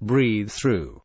Breathe through.